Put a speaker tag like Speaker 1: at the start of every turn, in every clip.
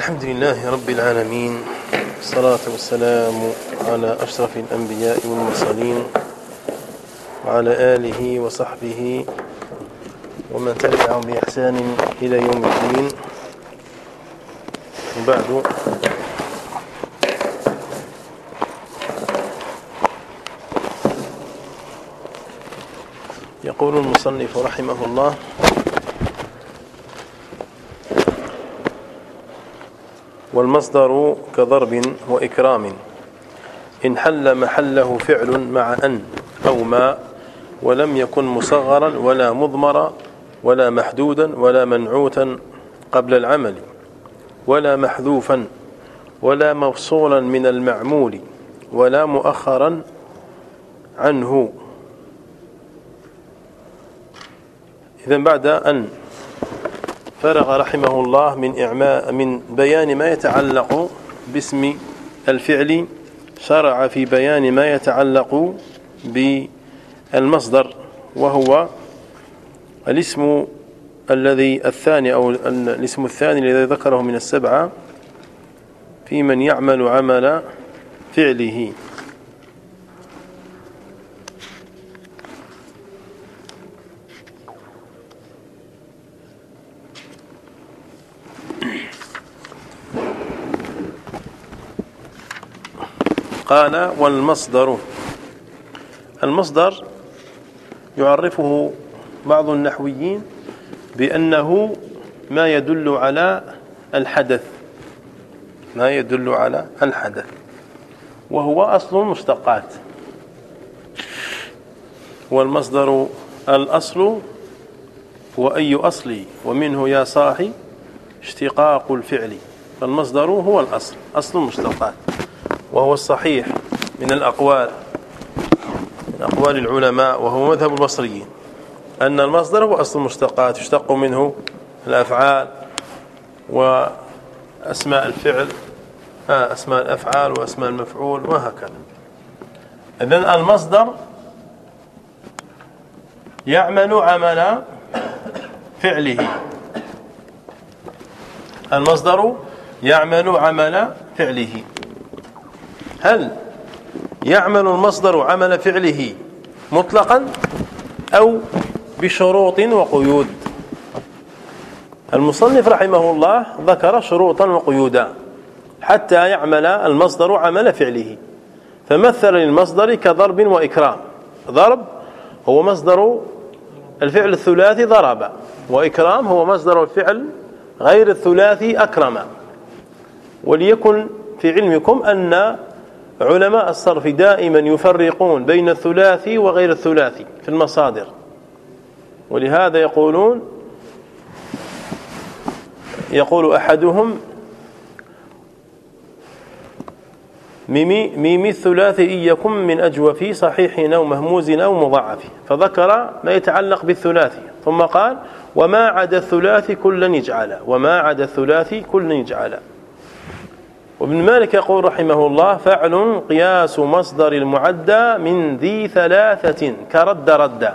Speaker 1: الحمد لله رب العالمين الصلاة والسلام على أشرف الأنبياء والمرسلين وعلى آله وصحبه ومن تبعهم بإحسان إلى يوم الدين. وبعد يقول المصنف رحمه الله والمصدر كضرب وإكرام. إن حل محله فعل مع أن أو ما ولم يكن مصغرا ولا مضمرا ولا محدودا ولا منعوتا قبل العمل ولا محذوفا ولا مفصولا من المعمول ولا مؤخرا عنه. إذا بعد أن فرغ رحمه الله من إعماء من بيان ما يتعلق باسم الفعل شرع في بيان ما يتعلق بالمصدر وهو الاسم الذي الثاني أو الاسم الثاني الذي ذكره من السبعة في من يعمل عمل فعله. قال والمصدر. المصدر يعرفه بعض النحويين بأنه ما يدل على الحدث. ما يدل على الحدث. وهو أصل المشتقات والمصدر الأصل هو أي أصل ومنه يا صاحي اشتقاق الفعل. فالمصدر هو الأصل أصل المشتقات وهو الصحيح من الأقوال من أقوال العلماء وهو مذهب البصريين أن المصدر هو أصل المشتقات يشتق منه الأفعال وأسماء الفعل أسماء الأفعال وأسماء المفعول وهكذا. إذن المصدر يعمل عمل فعله. المصدر يعمل عمل فعله. هل يعمل المصدر عمل فعله مطلقا أو بشروط وقيود؟ المصنف رحمه الله ذكر شروطا وقيودا حتى يعمل المصدر عمل فعله فمثل للمصدر كضرب وإكرام. ضرب هو مصدر الفعل الثلاثي ضرب وإكرام هو مصدر الفعل غير الثلاثي أكرم. وليكن في علمكم أن علماء الصرف دائما يفرقون بين الثلاثي وغير الثلاثي في المصادر. ولهذا يقولون يقول أحدهم ميمي, ميمي الثلاثي إن يكن من أجوفي صحيح أو مهموز أو مضاعف. فذكر ما يتعلق بالثلاثي ثم قال وما عدا الثلاثي كلا يجعل وما عدا الثلاثي كلا يجعل. وابن مالك يقول رحمه الله فعل قياس مصدر المعدى من ذي ثلاثة كرد رد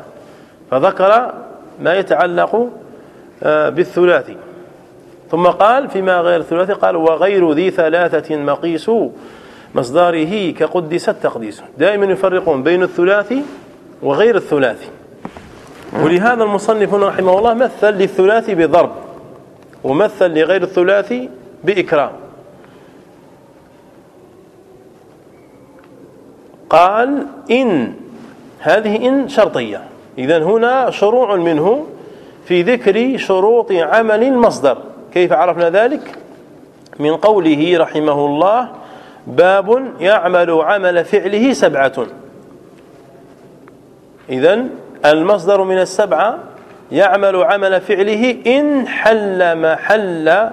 Speaker 1: فذكر ما يتعلق آه، بالثلاثي. ثم قال فيما غير الثلاثي قال وغير ذي ثلاثة مقيس مصدره كقدس التقديس. دائما يفرقون بين الثلاثي وغير الثلاثي. ولهذا المصنف رحمه الله مثل للثلاثي بضرب ومثل لغير الثلاثي بإكرام. قال إن هذه إن شرطية. إذا هنا شروع منه في ذكر شروط عمل المصدر. كيف عرفنا ذلك؟ من قوله رحمه الله باب يعمل عمل فعله سبعة. إذا المصدر من السبعة يعمل عمل فعله إن حل محله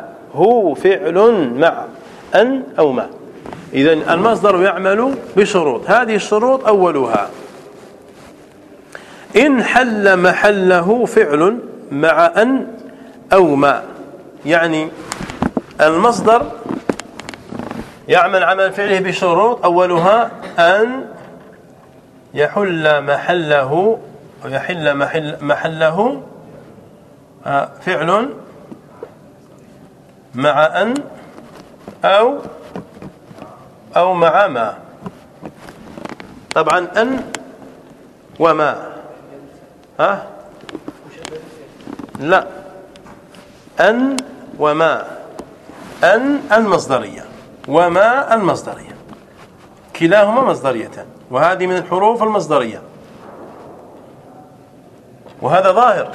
Speaker 1: فعل مع أن أو ما. إذا المصدر يعمل بشروط. هذه الشروط أولها. إن حل محله فعل مع أن أو ما. يعني المصدر يعمل عمل فعله بشروط. أولها أن يحل محله ويحل محل محله آه، فعل مع أن أو أو مع ما طبعا أن وما. ها؟ لا. أن وما. أن المصدرية. وما المصدرية. كلاهما مصدريتان. وهذه من الحروف المصدرية. وهذا ظاهر.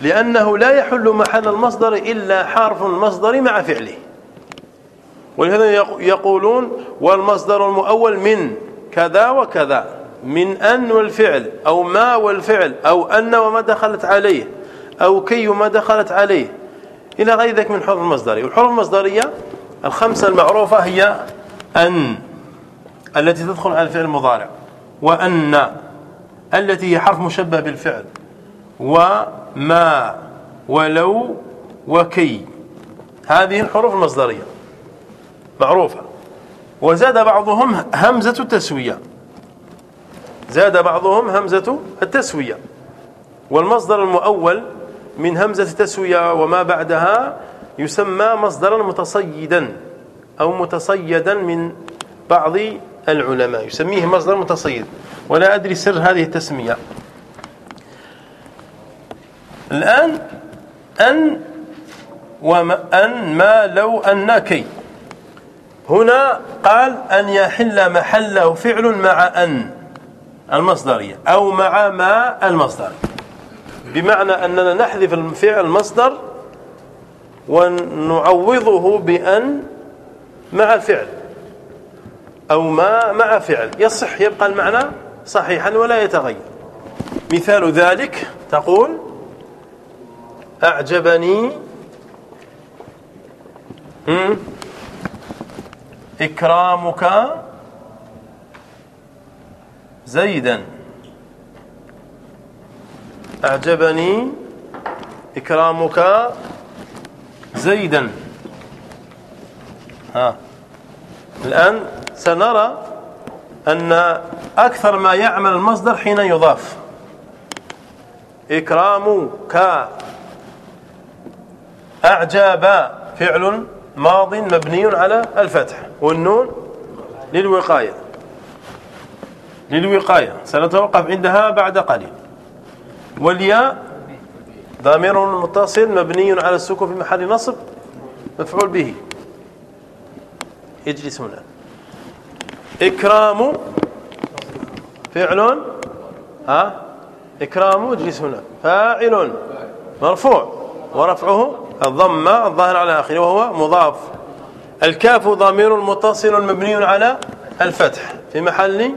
Speaker 1: لأنه لا يحل محل المصدر إلا حرف المصدر مع فعله. ولهذا يقولون والمصدر المؤول من كذا وكذا من أن والفعل أو ما والفعل أو أن وما دخلت عليه أو كي وما دخلت عليه. إلى غير ذلك من الحروف المصدرية والحروف المصدرية الخمسة المعروفة هي أن التي تدخل على الفعل المضارع وأن التي هي حرف مشبه بالفعل وما ولو وكي. هذه الحروف المصدرية. معروفة. وزاد بعضهم همزة التسوية. زاد بعضهم همزة التسوية. والمصدر المؤول من همزة التسوية وما بعدها يسمى مصدرا متصيدا أو متصيدا من بعض العلماء. يسميه مصدر متصيد. ولا أدري سر هذه التسمية. الآن أن وما أن ما لو أن كي. هنا قال أن يحل محله فعل مع أن المصدرية أو مع ما المصدر. بمعنى أننا نحذف الفعل المصدر ونعوضه بأن مع الفعل أو ما مع فعل. يصح يبقى المعنى صحيحا ولا يتغير. مثال ذلك تقول أعجبني إكرامك زيدا. أعجبني إكرامك زيدا. ها. الآن سنرى أن أكثر ما يعمل المصدر حين يضاف. إكرامك أعجب فعل ماض مبني على الفتح والنون للوقاية. للوقاية. سنتوقف عندها بعد قليل. والياء ضمير متصل مبني على السكون في محل نصب مفعول به. اجلس هنا. إكرام فعل. ها؟ إكرام. اجلس هنا. فاعل. مرفوع. ورفعه الضمة الظاهر على آخره وهو مضاف. الكاف ضمير متصل مبني على الفتح في محل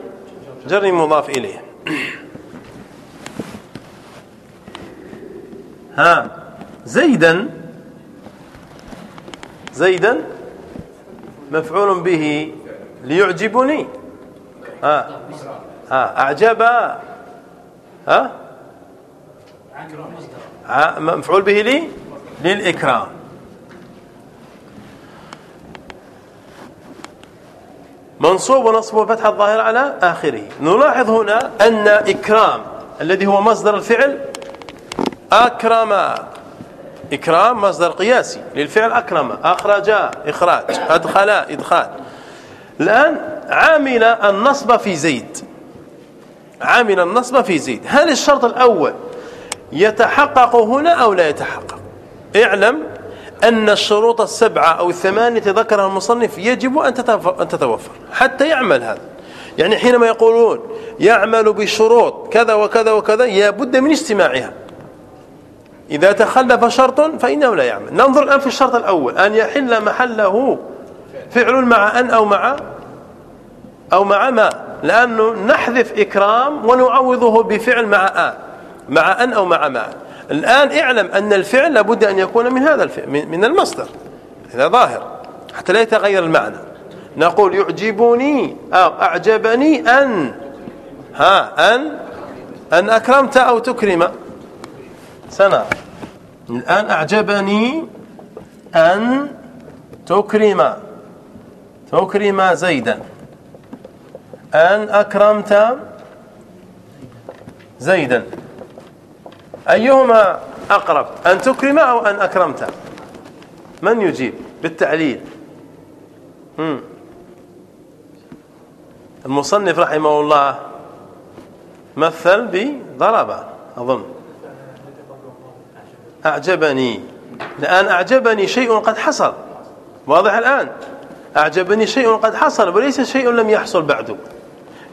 Speaker 1: جر مضاف إليه. ها زيدا زيدا مفعول به ليعجبني. ها ها أعجب. ها مفعول به لي للإكرام. منصوب ونصب فتح الظاهر على آخره. نلاحظ هنا أن إكرام الذي هو مصدر الفعل أكرم. إكرام مصدر قياسي للفعل أكرم. أخرج إخراج أدخل إدخال. الآن عامل النصب في زيد. عامل النصب في زيد. هل الشرط الأول يتحقق هنا أو لا يتحقق؟ اعلم أن الشروط السبعة أو الثمانية ذكرها المصنف يجب أن تتوفر حتى يعمل هذا. يعني حينما يقولون يعمل بشروط كذا وكذا وكذا يابد من اجتماعها. إذا تخلف شرط فإنه لا يعمل. ننظر الآن في الشرط الأول أن يحل محله فعل مع أن أو مع أو مع ما. لأنه نحذف إكرام ونعوضه بفعل مع أن مع أن أو مع ما. الآن اعلم أن الفعل لابد أن يكون من هذا الفعل من المصدر. هذا ظاهر حتى لا يتغير المعنى. نقول يعجبني أو أعجبني أن. ها أن أن أكرمت أو تكرم. سنة الآن أعجبني أن تكرم. تكرم زيدا. أن أكرمت زيدا. أيهما أقرب أن تكرم أو أن أكرمت؟ من يجيب؟ بالتعليل. المصنف رحمه الله مثل بضرب أظن. أعجبني. الآن أعجبني شيء قد حصل. واضح الآن. أعجبني شيء قد حصل وليس شيء لم يحصل بعد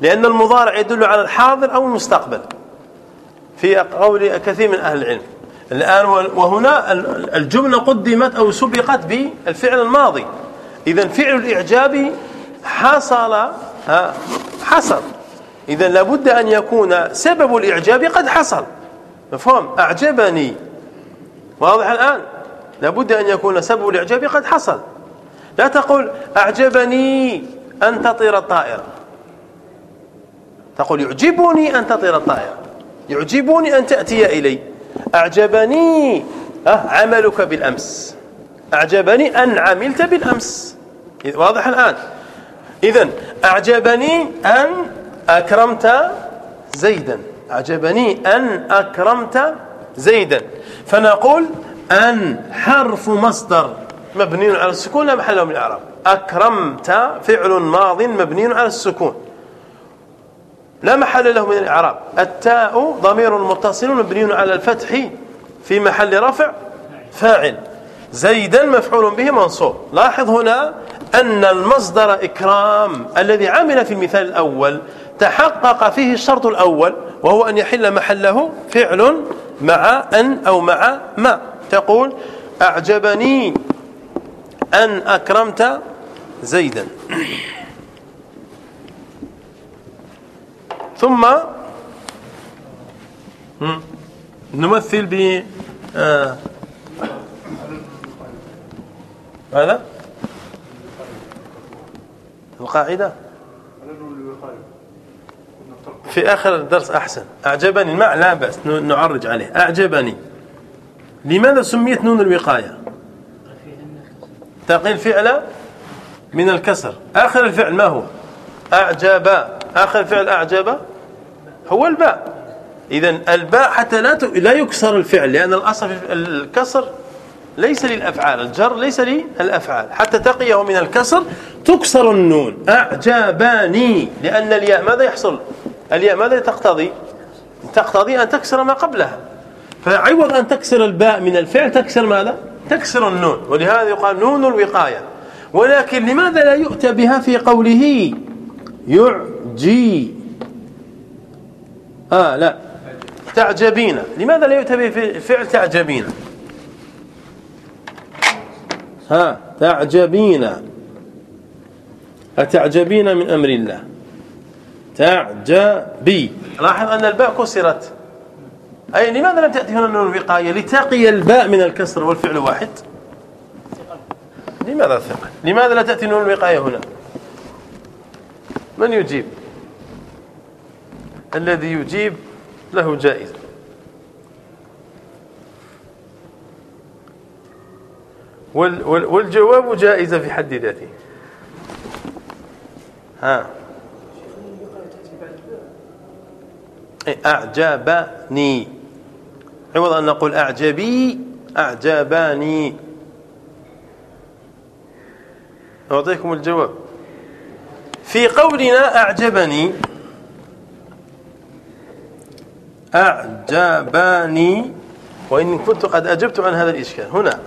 Speaker 1: لأن المضارع يدل على الحاضر أو المستقبل. في قول كثير من أهل العلم. الآن وهنا الجملة قدمت أو سبقت بالفعل الماضي. إذا فعل الإعجاب حصل حصل. إذا لابد أن يكون سبب الإعجاب قد حصل. مفهوم؟ أعجبني. واضح الآن؟ لابد أن يكون سبب الإعجاب قد حصل. لا تقول أعجبني أن تطير الطائرة. تقول يعجبني أن تطير الطائرة. يعجبني أن تأتي إلي. أعجبني عملك بالأمس. أعجبني أن عملت بالأمس. واضح الآن. إذا أعجبني أن أكرمت زيدا. أعجبني أن أكرمت زيدا. فنقول أن حرف مصدر مبني على السكون لا محل من الإعراب. أكرمت فعل ماض مبني على السكون. لا محل له من الإعراب. التاء ضمير متصل مبني على الفتح في محل رفع فاعل. زيدا مفعول به منصوب. لاحظ هنا أن المصدر إكرام الذي عمل في المثال الأول تحقق فيه الشرط الأول وهو أن يحل محله فعل مع أن أو مع ما. تقول أعجبني أن أكرمت زيدا. ثم نمثل ب آه ماذا؟ القاعدة. في آخر الدرس أحسن. أعجبني المعنى لا بأس نعرج عليه. أعجبني. لماذا سميت نون الوقاية؟ تقيل فعل من الكسر. آخر الفعل ما هو؟ أعجب. آخر الفعل أعجب هو الباء. إذا الباء حتى لا لا يكسر الفعل لأن الأصل الكسر ليس للأفعال الجر ليس للأفعال. حتى تقيه من الكسر تكسر النون. أعجباني. لأن الياء ماذا يحصل؟ الياء ماذا تقتضي؟ تقتضي أن تكسر ما قبلها. فعوض أن تكسر الباء من الفعل تكسر ماذا؟ تكسر النون. ولهذا يقال نون الوقاية. ولكن لماذا لا يؤتى بها في قوله؟ يعجي. آه لا. تعجبين لماذا لا في الفعل تعجبين ها تعجبين أتعجبين من أمر الله؟ تعجبي. لاحظ أن الباء كسرت. أي لماذا لم تأتي هنا النون الوقاية؟ لتقي الباء من الكسر والفعل واحد. لماذا ثقل؟ لماذا لا تأتي نون الوقاية هنا؟ من يجيب؟ الذي يجيب له جائزة. والجواب جائزة في حد ذاته. ها. أعجبني. عوض أن نقول أعجبي. أعجباني أعطيكم الجواب. في قولنا أعجبني. أعجباني وإن كنت قد أجبت عن هذا الإشكال. هنا.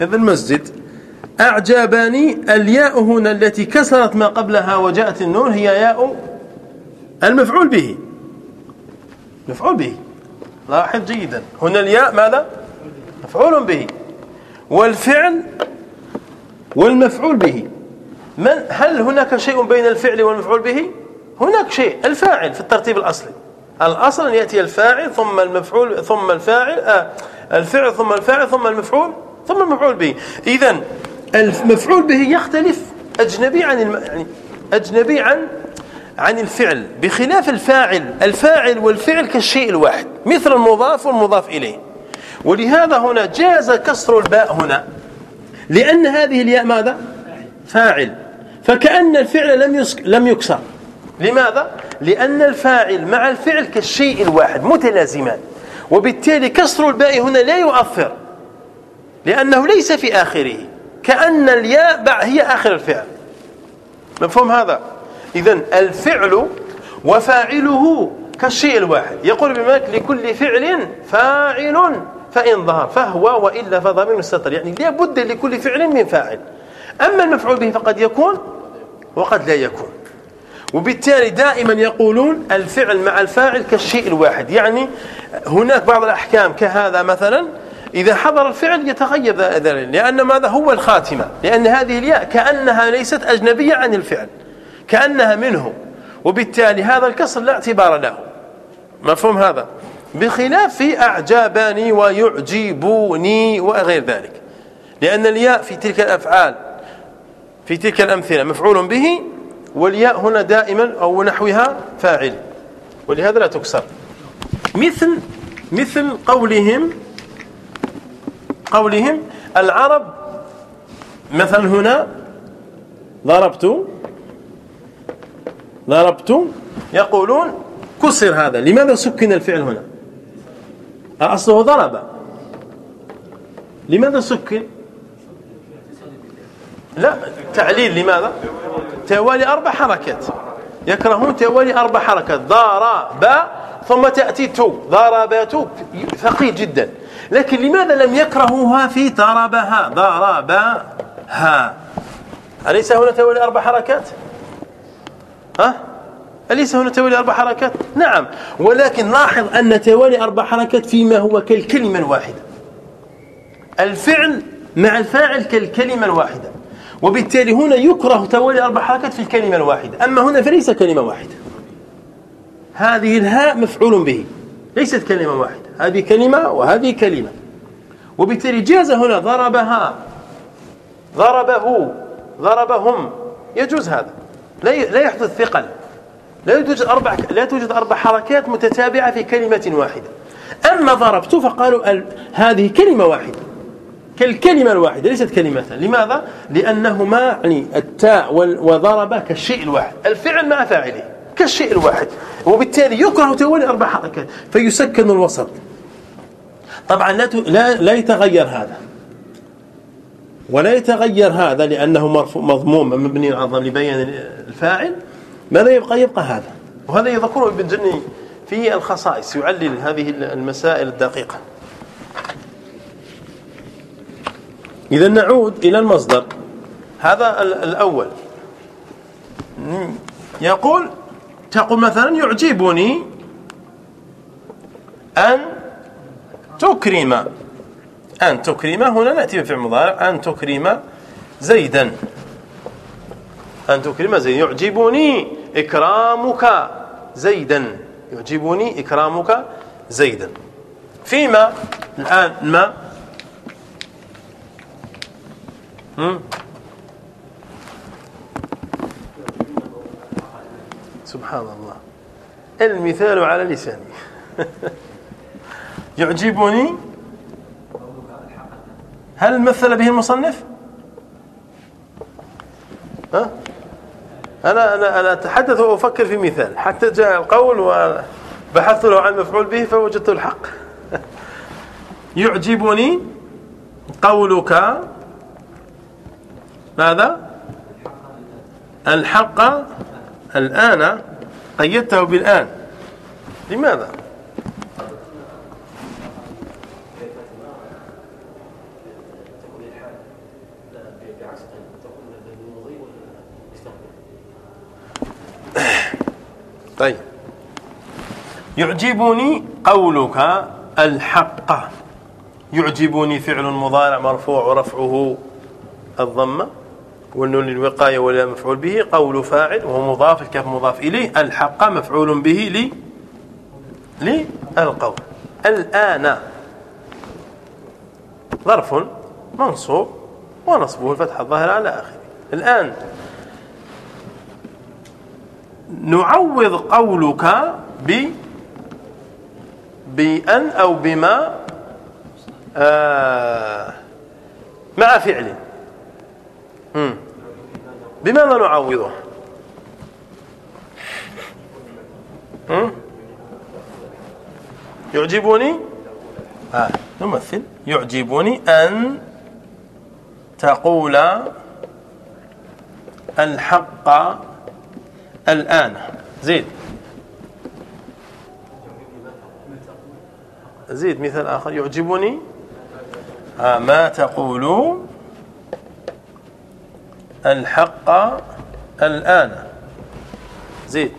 Speaker 1: هذا المسجد. أعجبني الياء هنا التي كسرت ما قبلها وجاءت النون هي ياء المفعول به. مفعول به. لاحظ جيدا. هنا الياء ماذا؟ مفعول به. والفعل والمفعول به. من هل هناك شيء بين الفعل والمفعول به؟ هناك شيء الفاعل في الترتيب الأصلي. الأصل أن يأتي الفاعل ثم المفعول ثم الفاعل آه الفعل ثم الفاعل ثم المفعول ثم المفعول به. إذا المفعول به يختلف أجنبي عن الم... يعني أجنبي عن عن الفعل. بخلاف الفاعل الفاعل والفعل كالشيء الواحد مثل المضاف والمضاف إليه. ولهذا هنا جاز كسر الباء هنا. لأن هذه الياء ماذا؟ فاعل. فكأن الفعل لم لم يكسر. لماذا؟ لأن الفاعل مع الفعل كالشيء الواحد متلازمان. وبالتالي كسر الباء هنا لا يؤثر لأنه ليس في آخره. كأن الياء هي آخر الفعل. مفهوم هذا؟ إذا الفعل وفاعله كالشيء الواحد. يقول ابن مالك لكل فعل فاعل فإن ظهر فهو وإلا فضمير مستتر يعني لابد لكل فعل من فاعل. أما المفعول به فقد يكون وقد لا يكون. وبالتالي دائما يقولون الفعل مع الفاعل كالشيء الواحد. يعني هناك بعض الأحكام كهذا مثلا إذا حضر الفعل يتغير ذلك لأن ماذا؟ هو الخاتمة. لأن هذه الياء كأنها ليست أجنبية عن الفعل كأنها منه. وبالتالي هذا الكسر لا اعتبار له. مفهوم هذا؟ بخلاف في أعجابني ويعجبني وغير ذلك. لأن الياء في تلك الأفعال في تلك الأمثلة مفعول به والياء هنا دائما أو نحوها فاعل. ولهذا لا تكسر. مثل مثل قولهم قولهم العرب مثلا هنا ضربت ضربت يقولون كسر هذا. لماذا سكن الفعل هنا؟ أصله ضرب. لماذا سكن؟ لا تعليل لماذا؟ توالي أربع حركات. يكرهون توالي أربع حركات. ضرب ثم تأتي تو. ضربت ثقيل جدا. لكن لماذا لم يكرهوها في ضربها ضربها أليس هنا توالي أربع حركات؟ ها؟ أليس هنا توالي أربع حركات؟ نعم. ولكن لاحظ أن توالي أربع حركات فيما هو كالكلمة الواحدة. الفعل مع الفاعل كالكلمة الواحدة. وبالتالي هنا يكره توالي أربع حركات في الكلمة الواحدة. أما هنا فليس كلمة واحدة. هذه الهاء مفعول به. ليست كلمة واحدة. هذه كلمة وهذه كلمة. وبالتالي جاز هنا ضربها. ضربه. ضربهم. يجوز هذا. لا يحدث ثقل. لا توجد أربع لا توجد أربع حركات متتابعة في كلمة واحدة. أما ضربت فقالوا هذه كلمة واحدة. كالكلمة الواحدة ليست كلمتان لماذا؟ لأنهما يعني التاء وضرب كالشيء الواحد. الفعل مع فاعله كالشيء الواحد. وبالتالي يكره تولي أربع حركات فيسكن الوسط. طبعا لا لا يتغير هذا. ولا يتغير هذا لأنه مضموم مبني على لبيان الفاعل. ماذا يبقى؟ يبقى هذا. وهذا يذكره ابن جني في الخصائص يعلل هذه المسائل الدقيقة. إذا نعود إلى المصدر. هذا الأول. يقول تقول مثلا يعجبني أن تكرم. أن تكرم هنا نأتي بفعل مضارع. أن تكرم زيدا. أن تكرم زيدا. يعجبني إكرامك زيدا. يعجبني إكرامك زيدا. فيما الآن ما سبحان الله. المثال على لساني. يعجبني هل مثل به المصنف؟ ها؟ أنا أنا أنا أتحدث وأفكر في مثال. حتى جاء القول وبحثت له عن مفعول به فوجدت الحق. يعجبني قولك ماذا؟ الحق الآن قيدته بالآن. لماذا؟ طيب. يعجبني قولك الحق. يعجبني فعل مضارع مرفوع ورفعه الضمة. والنون للوقاية ولا مفعول به قول فاعل وهو مضاف الكاف مضاف إليه الحق مفعول به لي للقول. الآن ظرف منصوب ونصبه الفتح الظاهر على آخره. الآن نعوض قولك ب بأن أو بما آه مع فعل. بماذا نعوضه. يعجبني آه. نمثل. يعجبني أن تقول الحق الآن. زيد. زيد مثال آخر. يعجبني ما تقول الحق الآن. زيد.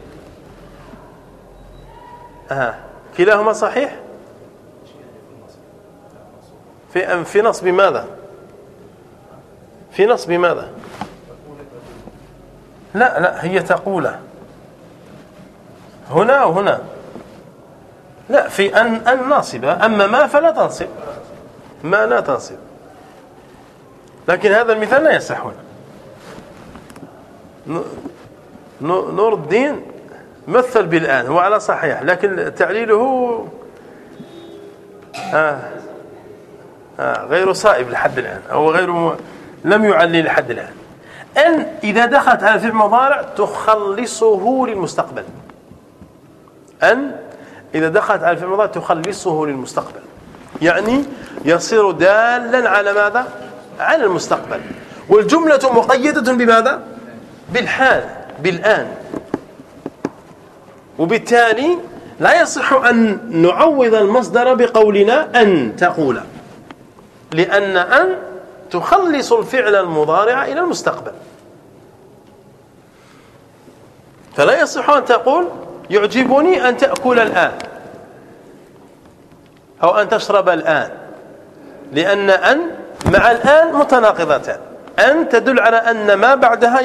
Speaker 1: آه. كلاهما صحيح؟ في في نصب ماذا؟ في نصب ماذا؟ لا لا هي تقول. هنا وهنا لا في أن أن ناصبة أما ما فلا تنصب. ما لا تنصب. لكن هذا المثال لا يصح هنا. نور الدين مثل بالآن هو على صحيح لكن تعليله آه آه غير صائب لحد الآن أو غير. لم يعلي لحد الآن. أن إذا دخلت على فعل مضارع تخلصه للمستقبل. أن إذا دخلت على فعل مضارع تخلصه للمستقبل. يعني يصير دالا على ماذا؟ على المستقبل. والجملة مقيدة بماذا؟ بالحال بالآن. وبالتالي لا يصح أن نعوض المصدر بقولنا أن تقول لأن أن تخلص الفعل المضارع إلى المستقبل. فلا يصح أن تقول يعجبني أن تأكل الآن أو أن تشرب الآن لأن أن مع الآن متناقضتان. أن تدل على أن ما بعدها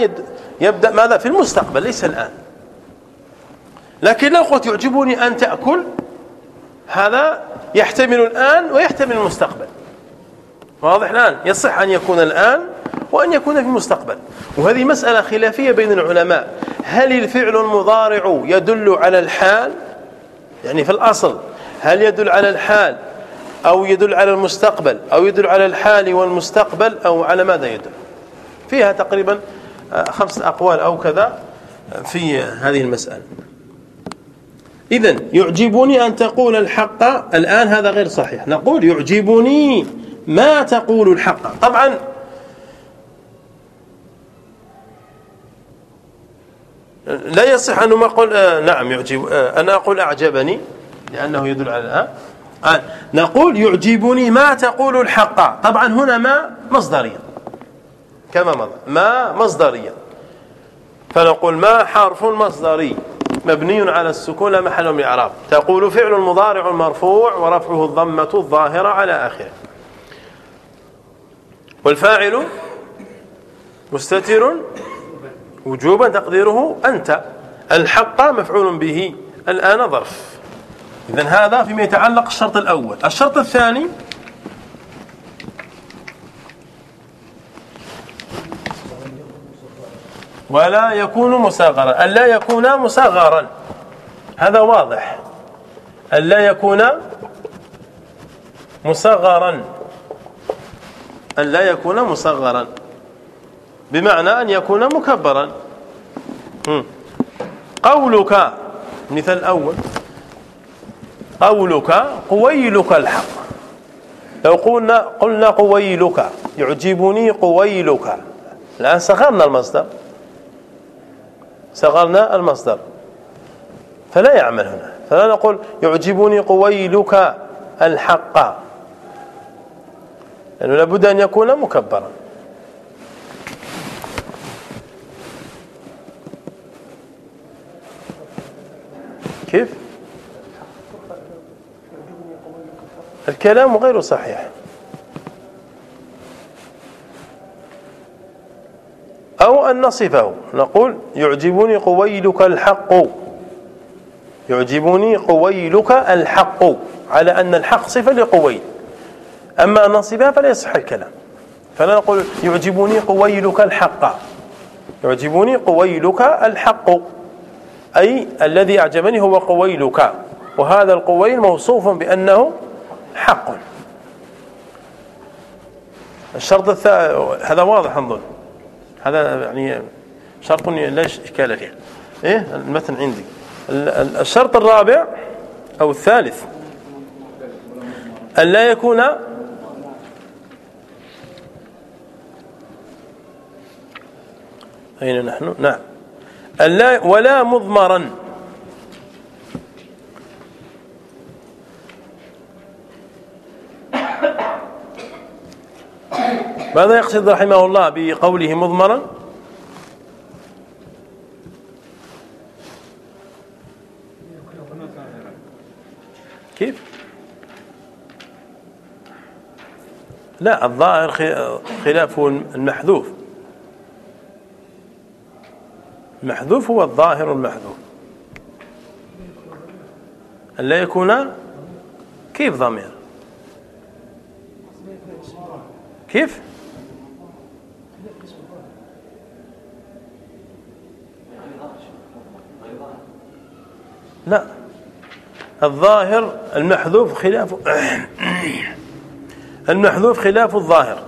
Speaker 1: يبدأ ماذا؟ في المستقبل ليس الآن. لكن لو قلت يعجبني أن تأكل هذا يحتمل الآن ويحتمل المستقبل. واضح الآن؟ يصح أن يكون الآن وأن يكون في المستقبل. وهذه مسألة خلافية بين العلماء. هل الفعل المضارع يدل على الحال؟ يعني في الأصل هل يدل على الحال أو يدل على المستقبل؟ أو يدل على الحال والمستقبل أو على ماذا يدل؟ فيها تقريبا آه، خمس أقوال أو كذا في هذه المسألة. إذا يعجبني أن تقول الحق الآن هذا غير صحيح. نقول يعجبني ما تقول الحق. طبعا لا يصح أن أقول آه نعم يعجب آه أنا أقول أعجبني لأنه يدل على نقول يعجبني ما تقول الحق. طبعا هنا ما مصدريا. كما مضى ما مصدريا فنقول ما حرف مصدري مبني على السكون لا محل من الاعراب تقول فعل مضارع مرفوع ورفعه الضمة الظاهرة على آخره. والفاعل مستتر وجوبا تقديره أنت. الحق مفعول به الآن ظرف. إذا هذا فيما يتعلق الشرط الأول. الشرط الثاني ولا يكون مصغرا ألا يكون مصغرا هذا واضح. ألا يكون مصغرا ألا يكون مصغرا بمعنى أن يكون مكبرا. قولك مثال أول. قولك قويلك الحق. لو قلنا قلنا قويلك يعجبني قويلك. الآن صغرنا المصدر. صغرنا المصدر. فلا يعمل هنا. فلا نقول يعجبني قويلك الحق. لأنه لابد أن يكون مكبرا. كيف؟ الكلام غير صحيح. أو أن نصفه. نقول يعجبني قويلك الحق. يعجبني قويلك الحق. على أن الحق صفة لقويل. أما نصبها فلا يصح الكلام. فلا نقول يعجبني قويلك الحق. يعجبني قويلك الحق. أي الذي أعجبني هو قويلك. وهذا القويل موصوف بأنه حق. الشرط الثاني هذا واضح انظر. هذا يعني شرط لا إشكال فيه. إيه؟ المتن عندي. الشرط الرابع أو الثالث. أن لا يكون أين نحن؟ نعم. ولا مضمرا. ماذا يقصد رحمه الله بقوله مضمرا؟ كيف؟ لا الظاهر خلاف المحذوف. المحذوف هو الظاهر المحذوف. أن لا يكون كيف ضمير؟ كيف؟ لا. الظاهر المحذوف خلاف المحذوف خلاف الظاهر.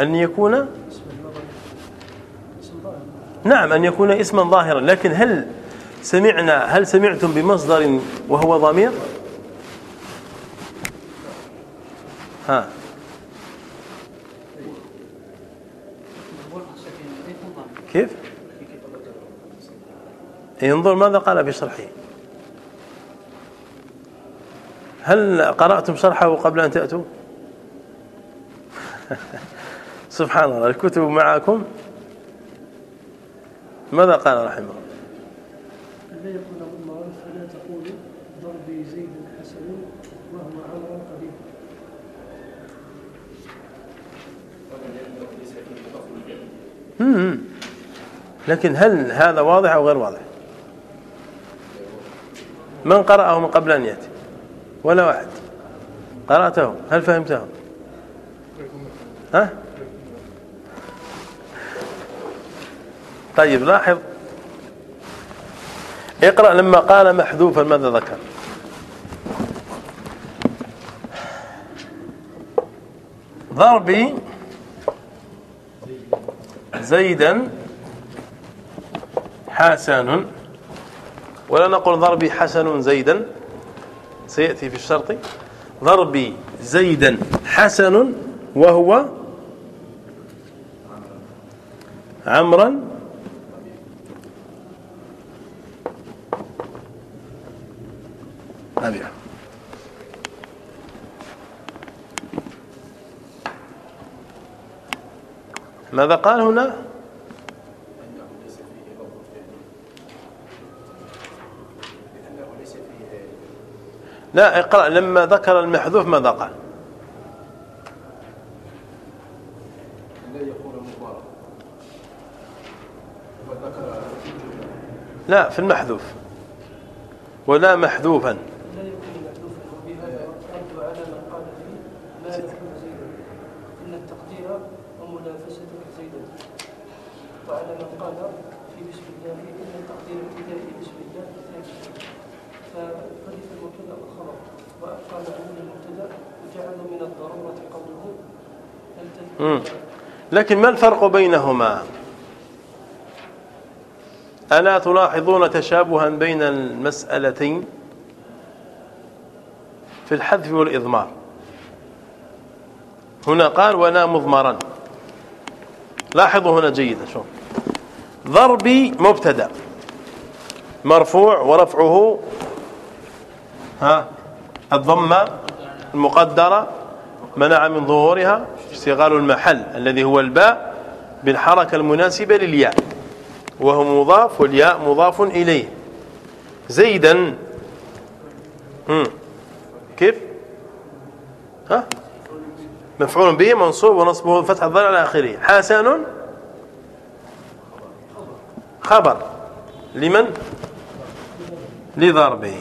Speaker 1: أن يكون نعم أن يكون اسما ظاهرا. لكن هل سمعنا هل سمعتم بمصدر وهو ضمير؟ ها. كيف؟ انظر ماذا قال في شرحه. هل قرأتم شرحه قبل أن تأتوا؟ سبحان الله الكتب معكم. ماذا قال رحمه الله؟ لا مضمرا فلا تقول ضربي زيد حسن وهو عمر قديم. لكن هل هذا واضح أو غير واضح؟ من قرأه من قبل أن يأتي؟ ولا واحد قرأته. هل فهمته؟ ها؟ طيب لاحظ. اقرأ لما قال محذوفا ماذا ذكر. ضربي زيدا حسن. ولا نقول ضربي حسن زيدا. سيأتي في الشرط. ضربي زيدا حسن وهو عمرا. أبيع ماذا قال هنا؟ لا اقرأ لما ذكر المحذوف ماذا قال؟ لا في المحذوف. ولا محذوفا. لكن ما الفرق بينهما؟ ألا تلاحظون تشابها بين المسألتين في الحذف والإضمار؟ هنا قال ولا مضمرا. لاحظوا هنا جيدا شوف. ضربي مبتدأ. مرفوع ورفعه ها الضمة المقدرة منع من ظهورها. اشتغال المحل الذي هو الباء بالحركة المناسبة للياء وهو مضاف والياء مضاف إليه. زيدا. كيف؟ ها؟ مفعول به منصوب ونصبه فتح الظل على آخره. حسن. خبر. لمن؟ لضربه.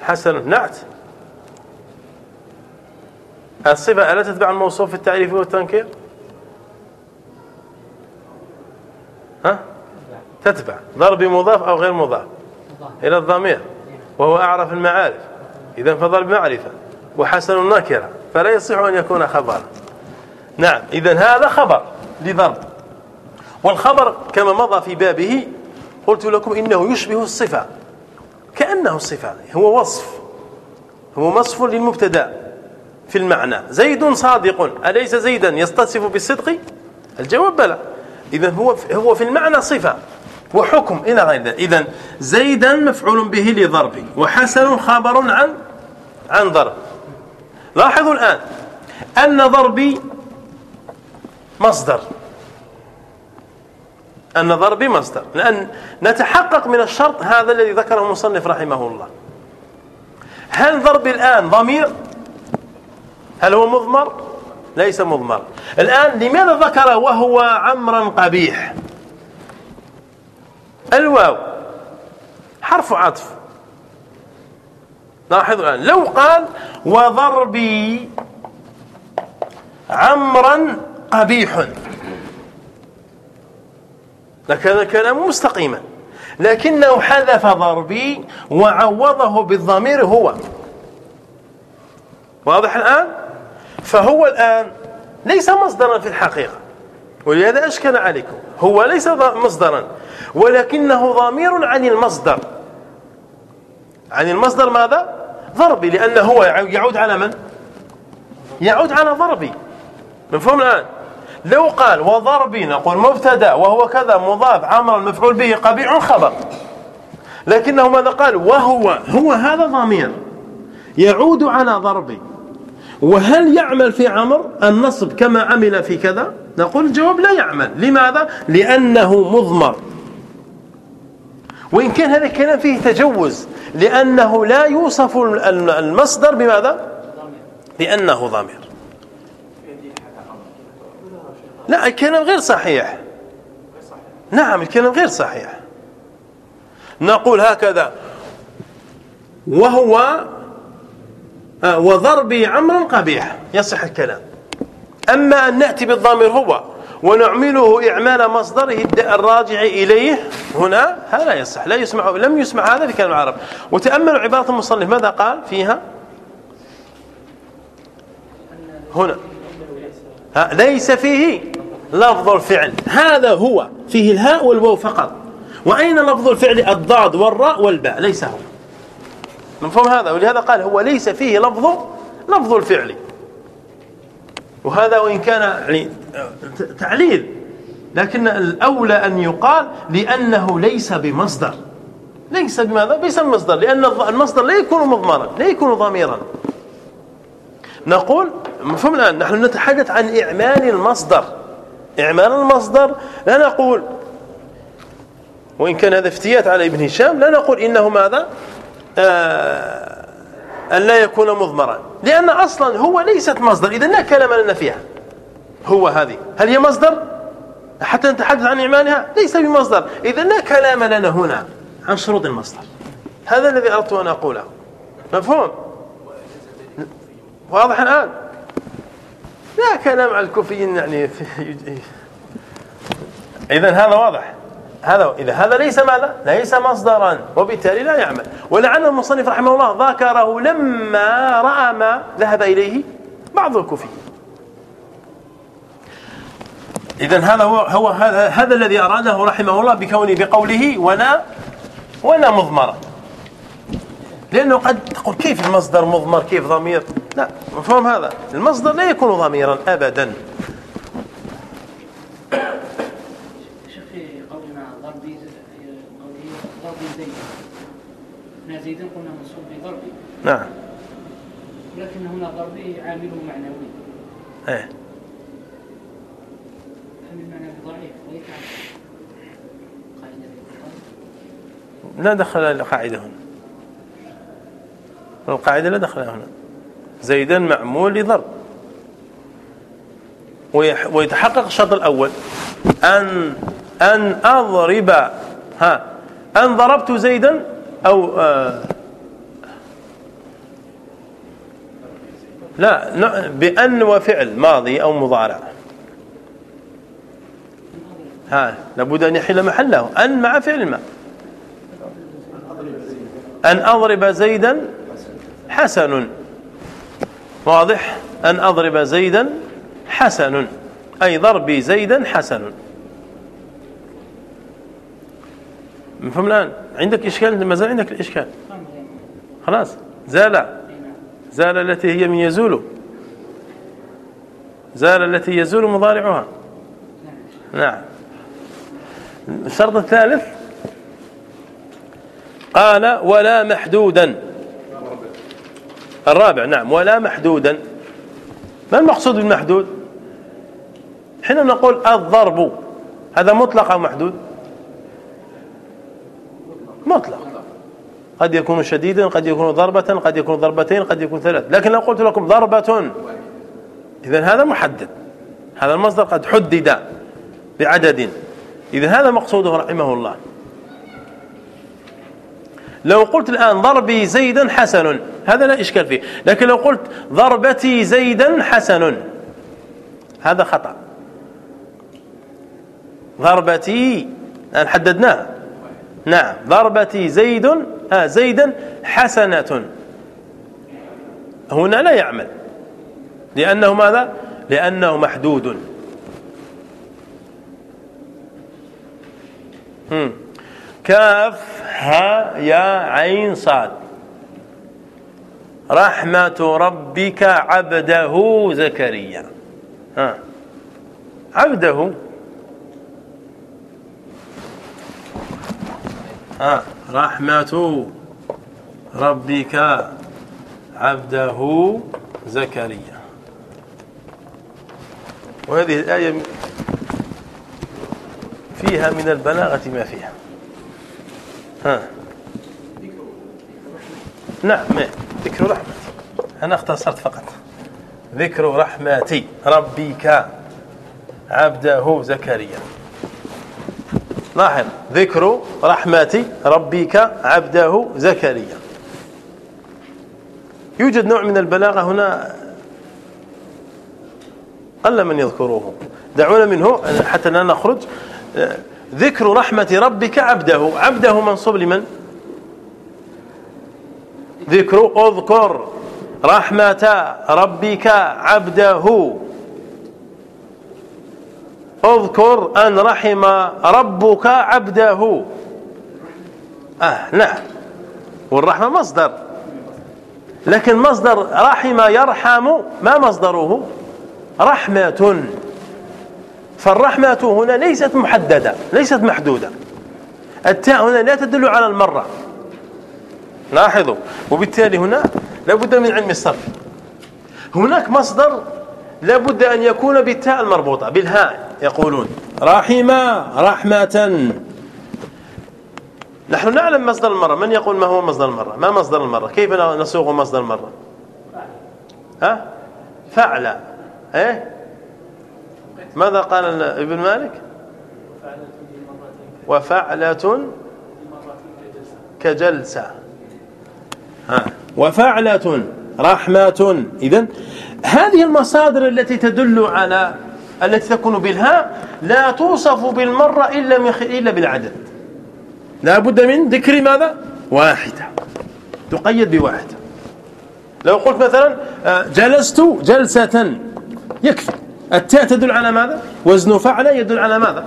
Speaker 1: حسن نعت. الصفة ألا تتبع الموصوف في التعريف والتنكير؟ ها؟ تتبع. ضرب مضاف أو غير مضاف. إلى الضمير. وهو أعرف المعارف. إذا فضل معرفة. وحسن نكرة. فلا يصح أن يكون خبرا. نعم. إذا هذا خبر لضرب. والخبر كما مضى في بابه قلت لكم إنه يشبه الصفة كأنه الصفة هو وصف هو وصف للمبتدأ في المعنى. زيد صادق أليس زيدا يتصف بالصدق؟ الجواب بلى. إذا هو هو في المعنى صفة وحكم. إلى غير ذلك. إذا زيدا مفعول به لضرب وحسن خبر عن عن ضرب. لاحظوا الآن أن ضربي مصدر. أن ضربي مصدر لأن نتحقق من الشرط هذا الذي ذكره المصنف رحمه الله. هل ضربي الآن ضمير؟ هل هو مضمر؟ ليس مضمر. الآن لماذا ذكر وهو عمرا قبيح؟ الواو حرف عطف. لاحظوا الآن لو قال وضربي عمرا قبيح. لكان كلام مستقيما. لكنه حذف ضربي وعوضه بالضمير هو. واضح الآن؟ فهو الآن ليس مصدرا في الحقيقة. ولهذا أشكل عليكم. هو ليس مصدرا. ولكنه ضمير عن المصدر. عن المصدر ماذا؟ ضربي. لأنه هو يعود على من؟ يعود على ضربي. مفهوم الآن؟ لو قال وضربي نقول مبتدأ وهو كذا مضاف عمر المفعول به قبيح خبر لكنه ماذا قال؟ وهو هو هذا ضمير يعود على ضربي وهل يعمل في عمر؟ النصب كما عمل في كذا؟ نقول الجواب لا يعمل. لماذا؟ لأنه مضمر. وإن كان هذا الكلام فيه تجوز لأنه لا يوصف المصدر بماذا؟ لأنه ضمير. لا الكلام غير صحيح. نعم الكلام غير صحيح. نقول هكذا. وهو آه، وضربي عمرا قبيح. يصح الكلام. أما أن نأتي بالضمير هو ونعمله إعمال مصدره الراجع إليه هنا هذا يصح. لا يسمع لم يسمع هذا في كلام العرب. وتأملوا عبارة المصنف. ماذا قال فيها؟ هنا. ليس فيه. لفظ الفعل. هذا هو فيه الهاء والواو فقط. وأين لفظ الفعل الضاد والراء والباء؟ ليس هو. مفهوم هذا؟ ولهذا قال هو ليس فيه لفظ لفظ الفعل. وهذا وإن كان يعني تعليل. لكن الأولى أن يقال لأنه ليس بمصدر. ليس بماذا؟ ليس بمصدر. لأن المصدر لا يكون مضمرا لا يكون ضميرا. نقول مفهوم الآن نحن نتحدث عن إعمال المصدر. إعمال المصدر لا نقول وإن كان هذا افتيات على ابن هشام لا نقول إنه ماذا؟ آه أن لا يكون مضمرا. لأن أصلا هو ليست مصدر إذا لا كلام لنا فيها. هو هذه. هل هي مصدر؟ حتى نتحدث عن إعمالها؟ ليس بمصدر. إذا لا كلام لنا هنا عن شروط المصدر. هذا الذي أردت أن أقوله. مفهوم؟ واضح الآن؟ لا كلام على الكوفيين يعني إذا هذا واضح. هذا إذا هذا ليس ماذا؟ ليس مصدرا وبالتالي لا يعمل. ولعل المصنف رحمه الله ذكره لما رأى ما ذهب إليه بعض الكوفيين. إذا هذا هو, هو هذا, هذا الذي أراده رحمه الله بكونه بقوله ولا ولا مضمرا لأنه قد تقول كيف المصدر مضمر كيف ضمير؟ لا مفهوم هذا. المصدر لا يكون ضميرا أبدا. زيدا قلنا منصوب بضربي نعم. ولكن هنا ضربي عامله معنوي إيه. المعنى ضعيف لا دخل القاعدة هنا. القاعدة لا دخل هنا. زيدا معمول لضرب. ويتحقق الشرط الأول. أن أن أضرب ها أن ضربت زيدا أو آه لا بأن وفعل ماضي أو مضارع. ها لابد أن يحل محله. أن مع فعل ما. أن أضرب زيدا حسن. واضح؟ أن أضرب زيدا حسن. أي ضربي زيدا حسن. مفهوم الآن؟ عندك إشكال؟ ما زال عندك الإشكال. خلاص. زال. زال التي هي من يزول. زال التي يزول مضارعها. نعم. الشرط الثالث. قال ولا محدودا. الرابع نعم ولا محدودا. ما المقصود بالمحدود؟ حين نقول الضرب هذا مطلق أو محدود؟ مطلق. قد يكون شديدا قد يكون ضربة قد يكون ضربتين قد يكون ثلاث. لكن لو قلت لكم ضربة إذا هذا محدد. هذا المصدر قد حدد بعدد. إذا هذا مقصوده رحمه الله. لو قلت الآن ضربي زيدا حسن. هذا لا إشكال فيه. لكن لو قلت ضربتي زيدا حسن هذا خطأ. ضربتي الآن حددناها. نعم ضربتي زيد آه زيدا حسنة هنا لا يعمل. لأنه ماذا؟ لأنه محدود. كاف ها يا عين صاد. رحمة ربك عبده زكريا. ها. عبده. ها. رحمة ربك عبده زكريا. وهذه الآية فيها من البلاغة ما فيها. ها. نعم. ذكر رحمتي. أنا اختصرت فقط. ذكر رحمتي. ربك. عبده زكريا. لاحظ. ذكر رحمة ربك. عبده زكريا. يوجد نوع من البلاغة هنا قل من يذكروه. دعونا منه حتى لا نخرج. ذكر رحمة ربك عبده. عبده منصوب لمن؟ ذكر اذكر رحمة ربك عبده. اذكر أن رحم ربك عبده. آه نعم. والرحمة مصدر. لكن مصدر رحم يرحم ما مصدره؟ رحمة. فالرحمة هنا ليست محددة ليست محدودة. التاء هنا لا تدل على المرة. لاحظوا. وبالتالي هنا لابد من علم الصرف. هناك مصدر لابد أن يكون بالتاء المربوطة بالهاء يقولون. رحم رحمة. نحن نعلم مصدر المرة. من يقول ما هو مصدر المرة؟ ما مصدر المرة؟ كيف نسوق مصدر المرة؟ ها؟ فعل. إيه؟ ماذا قال ابن مالك؟ وفعلة كجلسة. وفعلة رحمة. إذن هذه المصادر التي تدل على التي تكون بالهاء لا توصف بالمرة إلا إلا بالعدد. لا بد من ذكر ماذا؟ واحدة. تقيد بواحدة. لو قلت مثلا آه، جلست جلسة يكفي. التاء تدل على ماذا؟ وزن فعل يدل على ماذا؟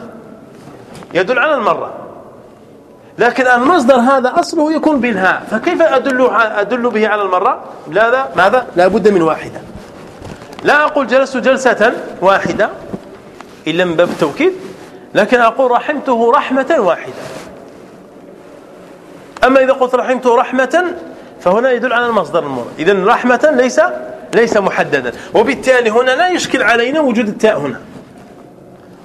Speaker 1: يدل على المرة. لكن المصدر هذا أصله يكون بالهاء فكيف أدل, أدل به على المرة؟ لا ماذا؟ لا بد من واحدة. لا أقول جلست جلسة واحدة إلا من باب التوكيد لكن أقول رحمته رحمة واحدة. أما إذا قلت رحمته رحمة فهنا يدل على المصدر المراد. إذن رحمة ليس ليس محددا. وبالتالي هنا لا يشكل علينا وجود التاء هنا.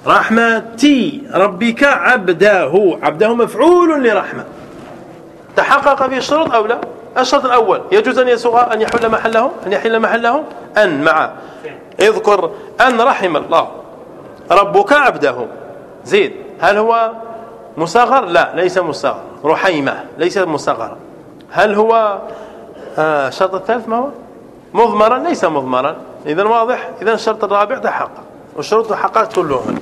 Speaker 1: رحمتي ربك عبده. عبده مفعول لرحمة. تحقق به الشرط أو لا؟ الشرط الأول يجوز أن يسوغ أن يحل محله أن يحل محله أن مع. اذكر أن رحم الله. ربك عبده. زيد هل هو مصغر؟ لا ليس مصغر. رحيمة ليس مصغر. هل هو آه الشرط الثالث ما هو؟ مضمرا ليس مضمرا. اذا واضح. اذا الشرط الرابع تحقق. والشروط تحققت كلهم.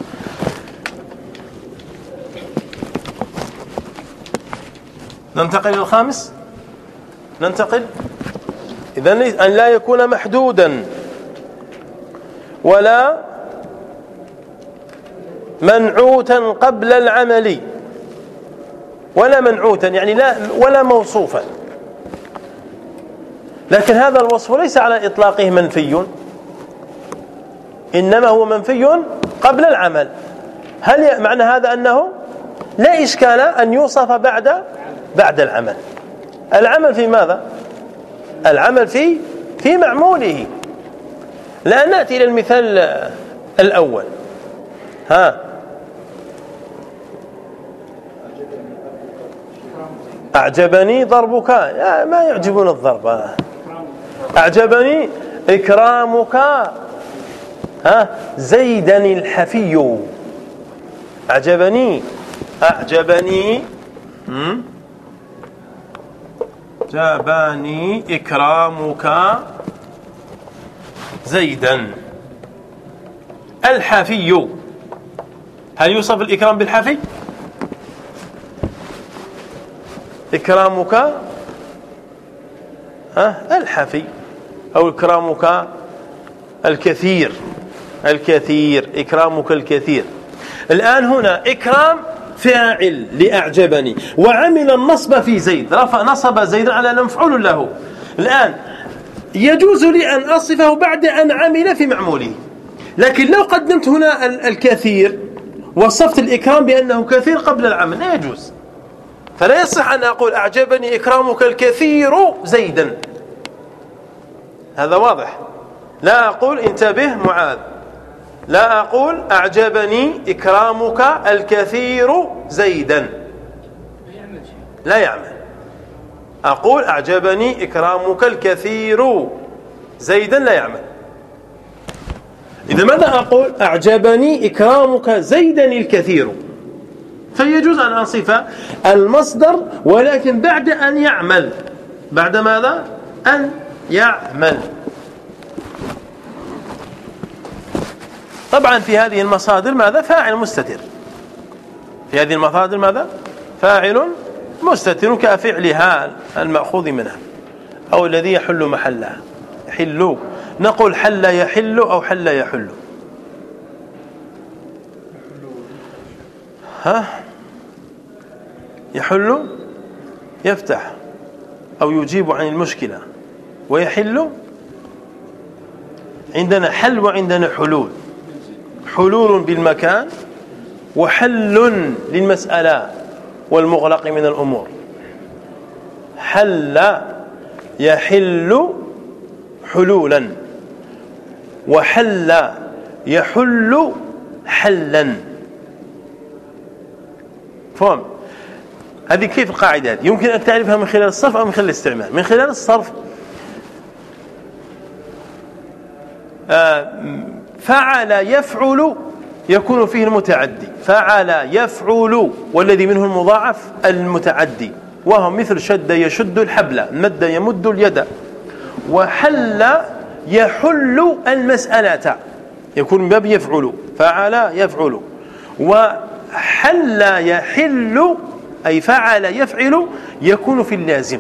Speaker 1: ننتقل إلى الخامس. ننتقل. اذا أن لا يكون محدودا. ولا منعوتا قبل العمل. ولا منعوتا يعني لا ولا موصوفا. لكن هذا الوصف ليس على إطلاقه منفي. إنما هو منفي قبل العمل. هل معنى هذا أنه لا إشكال أن يوصف بعد بعد العمل؟ العمل في ماذا؟ العمل في في معموله. لا نأتي إلى المثال الأول. ها. أعجبني ضربك. ما يعجبون الضرب. أعجبني إكرامك. ها? زيدا الحفي. أعجبني؟ أعجبني. جابني إكرامك زيدا. الحفي. هل يوصف الإكرام بالحفي؟ إكرامك؟ ها؟ الحفي. أو إكرامك الكثير. الكثير إكرامك الكثير. الآن هنا إكرام فاعل لأعجبني. وعمل النصب في زيد. رفع نصب زيد على مفعول له. الآن يجوز لي أن أصفه بعد أن عمل في معموله. لكن لو قدمت هنا الكثير وصفت الإكرام بأنه كثير قبل العمل لا يجوز. فلا يصح أن أقول أعجبني إكرامك الكثير زيدا. هذا واضح. لا أقول انتبه معاذ. لا أقول أعجبني إكرامك الكثير زيدا. لا يعمل. أقول أعجبني إكرامك الكثير زيدا. لا يعمل. إذا ماذا أقول؟ أعجبني إكرامك زيدا الكثير. فيجوز أن أصف المصدر ولكن بعد أن يعمل. بعد ماذا؟ أن يعمل. طبعا في هذه المصادر ماذا؟ فاعل مستتر. في هذه المصادر ماذا؟ فاعل مستتر كفعلها المأخوذ منها أو الذي يحل محلها. يحل. نقول حل يحل أو حل يحل. ها؟ يحل؟ يفتح. أو يجيب عن المشكلة. ويحل؟ عندنا حل وعندنا حلول. حلول بالمكان وحل للمسألة والمغلق من الأمور. حل يحل حلولا وحل يحل حلا. فهم؟ هذه كيف القاعدة هذه يمكن أن تعرفها من خلال الصرف أو من خلال الاستعمال. من خلال الصرف آه، فعل يفعل يكون فيه المتعدي. فعل يفعل والذي منه المضاعف المتعدي. وهو مثل شد يشد الحبل مد يمد اليد. وحل يحل المسألة. يكون باب يفعل فعل يفعل. وحل يحل أي فعل يفعل يكون في اللازم.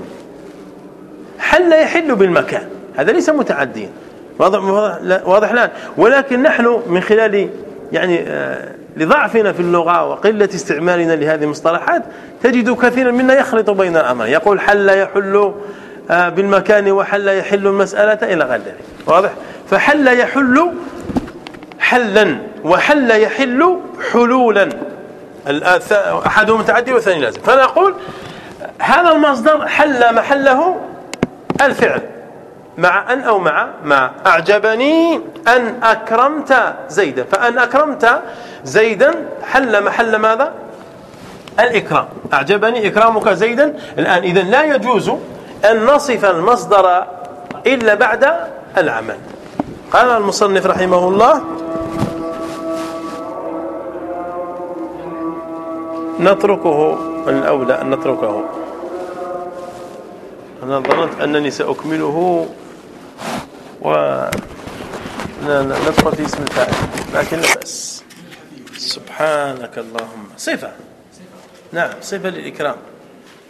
Speaker 1: حل يحل بالمكان. هذا ليس متعديا. واضح واضح الآن. ولكن نحن من خلال يعني آه، لضعفنا في اللغة وقلة استعمالنا لهذه المصطلحات تجد كثيرا منا يخلط بين الأمر يقول حل يحل آه، بالمكان وحل يحل المسألة إلى غير ذلك. واضح؟ فحل يحل حلا وحل يحل حلولا. أحدهم متعدي والثاني لازم. فنقول هذا المصدر حل محله الفعل. مع أن أو مع مع أعجبني أن أكرمت زيدا. فأن أكرمت زيدا حل محل ماذا؟ الإكرام. أعجبني إكرامك زيدا. الآن إذا لا يجوز أن نصف المصدر إلا بعد العمل. قال المصنف رحمه الله نتركه الأولى أن نتركه. أنا ظننت أنني سأكمله وندخل في اسم الفاعل لكن بأس. سبحانك اللهم. صفة. نعم صفة للإكرام.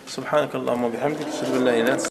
Speaker 1: سبحانك اللهم وبحمدك أشهد أن لا إله إلا أنت.